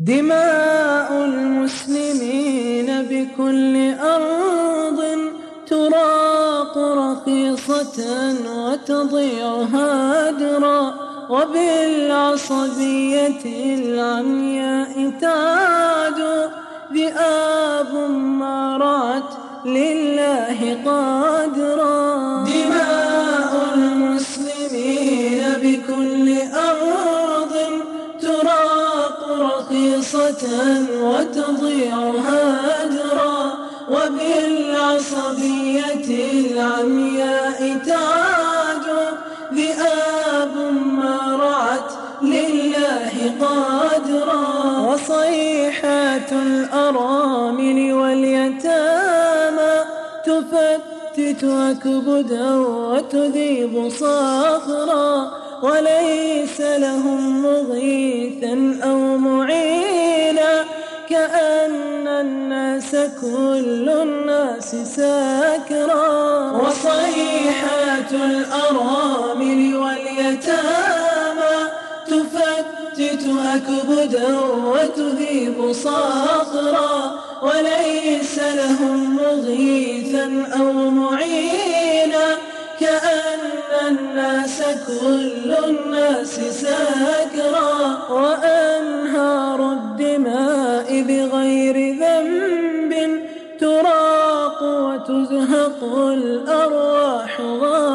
دماء المسلمين بكل أرض تراق رخيصة وتضيع هادرا وبالعصبية العمياء تعد ذئاب ما رعت لله قادرا. دماء المسلمين بكل رخيصة وتضيع هادرا وبالعصبية العمياء تعاد ذئاب ما رعت لله قادرا وصيحات الأرامل واليتامى تفتت أكبدا وتذيب صخرا وليس لهم مغيثا كأن الناس كل الناس ساكرا. وصيحات الأرامل واليتامى تفتت أكبدا وتذيب صخرا وليس لهم مغيثا أو معينا. كأن الناس كل الناس ساكرا. غير ذنب تراق وتزهق الأرواح غاية